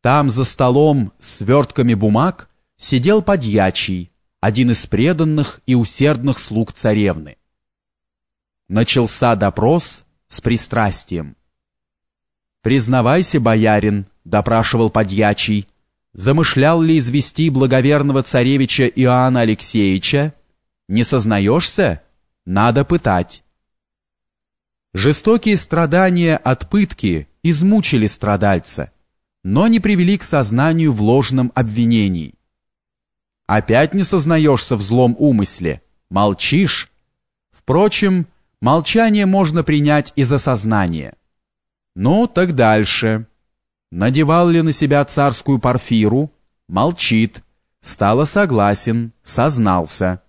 Там за столом с свертками бумаг сидел подьячий, один из преданных и усердных слуг царевны. Начался допрос с пристрастием. «Признавайся, боярин», — допрашивал подьячий, «замышлял ли извести благоверного царевича Иоанна Алексеевича? Не сознаешься? Надо пытать». Жестокие страдания от пытки измучили страдальца, но не привели к сознанию в ложном обвинении. Опять не сознаешься в злом умысле, молчишь. Впрочем, молчание можно принять и за сознание. Ну, так дальше. Надевал ли на себя царскую парфиру? Молчит. Стало согласен, сознался.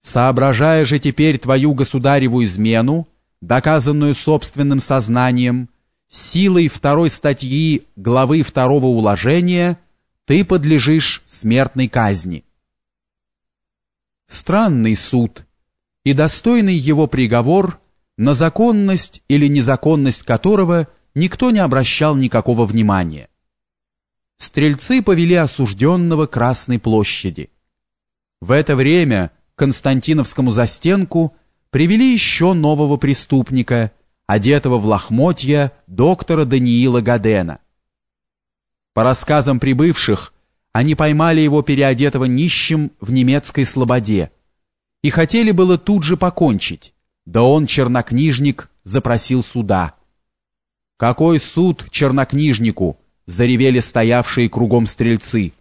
Соображая же теперь твою государеву измену, доказанную собственным сознанием, силой второй статьи главы второго уложения ты подлежишь смертной казни. Странный суд и достойный его приговор, на законность или незаконность которого никто не обращал никакого внимания. Стрельцы повели осужденного Красной площади. В это время Константиновскому застенку привели еще нового преступника, одетого в лохмотья доктора Даниила Гадена. По рассказам прибывших, они поймали его переодетого нищим в немецкой слободе и хотели было тут же покончить, да он, чернокнижник, запросил суда. «Какой суд чернокнижнику?» — заревели стоявшие кругом стрельцы.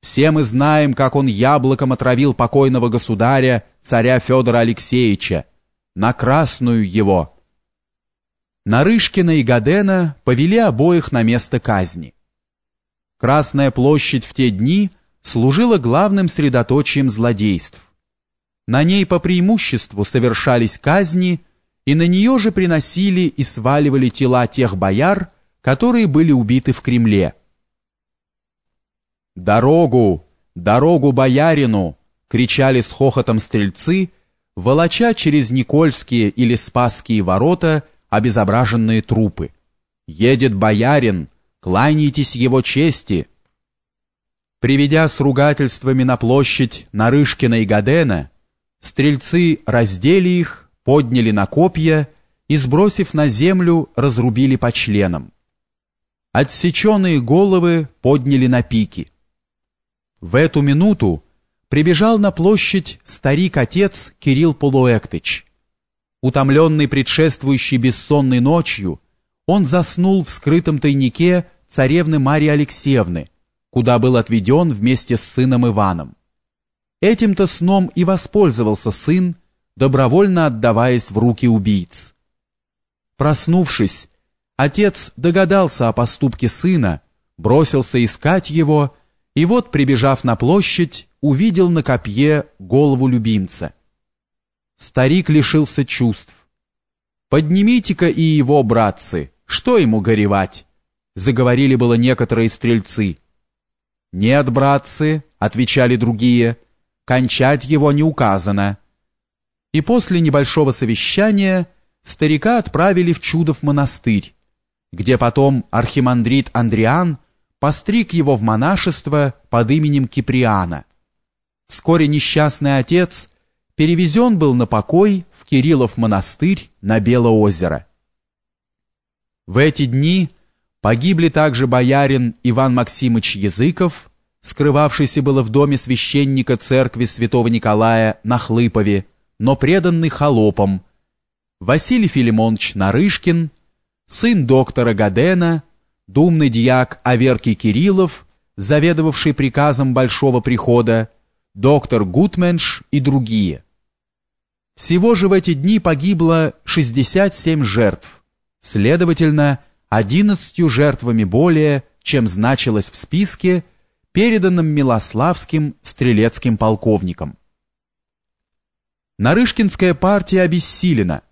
«Все мы знаем, как он яблоком отравил покойного государя, царя Федора Алексеевича. На красную его!» Нарышкина и Гадена повели обоих на место казни. Красная площадь в те дни служила главным средоточием злодейств. На ней по преимуществу совершались казни, и на нее же приносили и сваливали тела тех бояр, которые были убиты в Кремле. «Дорогу! Дорогу боярину!» — кричали с хохотом стрельцы, волоча через Никольские или Спасские ворота обезображенные трупы. «Едет боярин! Кланяйтесь его чести!» Приведя с ругательствами на площадь Нарышкина и Гадена, стрельцы раздели их, подняли на копья и, сбросив на землю, разрубили по членам. Отсеченные головы подняли на пики. В эту минуту прибежал на площадь старик-отец Кирилл Полуэктыч, Утомленный предшествующей бессонной ночью, он заснул в скрытом тайнике царевны Марии Алексеевны, куда был отведен вместе с сыном Иваном. Этим-то сном и воспользовался сын, добровольно отдаваясь в руки убийц. Проснувшись, отец догадался о поступке сына, бросился искать его, и вот, прибежав на площадь, увидел на копье голову любимца. Старик лишился чувств. «Поднимите-ка и его, братцы, что ему горевать?» Заговорили было некоторые стрельцы. «Нет, братцы», — отвечали другие, — «кончать его не указано». И после небольшого совещания старика отправили в Чудов монастырь, где потом архимандрит Андриан постриг его в монашество под именем Киприана. Вскоре несчастный отец перевезен был на покой в Кириллов монастырь на Белоозеро. В эти дни погибли также боярин Иван Максимович Языков, скрывавшийся было в доме священника церкви святого Николая на Хлыпове, но преданный холопом, Василий Филимонович Нарышкин, сын доктора Гадена, думный дьяк Аверкий Кириллов, заведовавший приказом Большого Прихода, доктор Гутменш и другие. Всего же в эти дни погибло 67 жертв, следовательно, 11 жертвами более, чем значилось в списке, переданном Милославским стрелецким полковником. Нарышкинская партия обессилена.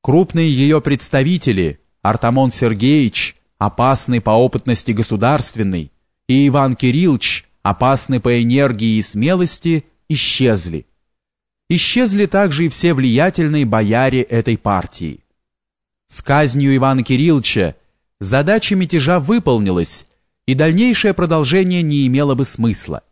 Крупные ее представители, Артамон Сергеевич, опасный по опытности государственный, и Иван Кириллович, опасный по энергии и смелости, исчезли. Исчезли также и все влиятельные бояре этой партии. С казнью Ивана Кирилловича задача мятежа выполнилась, и дальнейшее продолжение не имело бы смысла.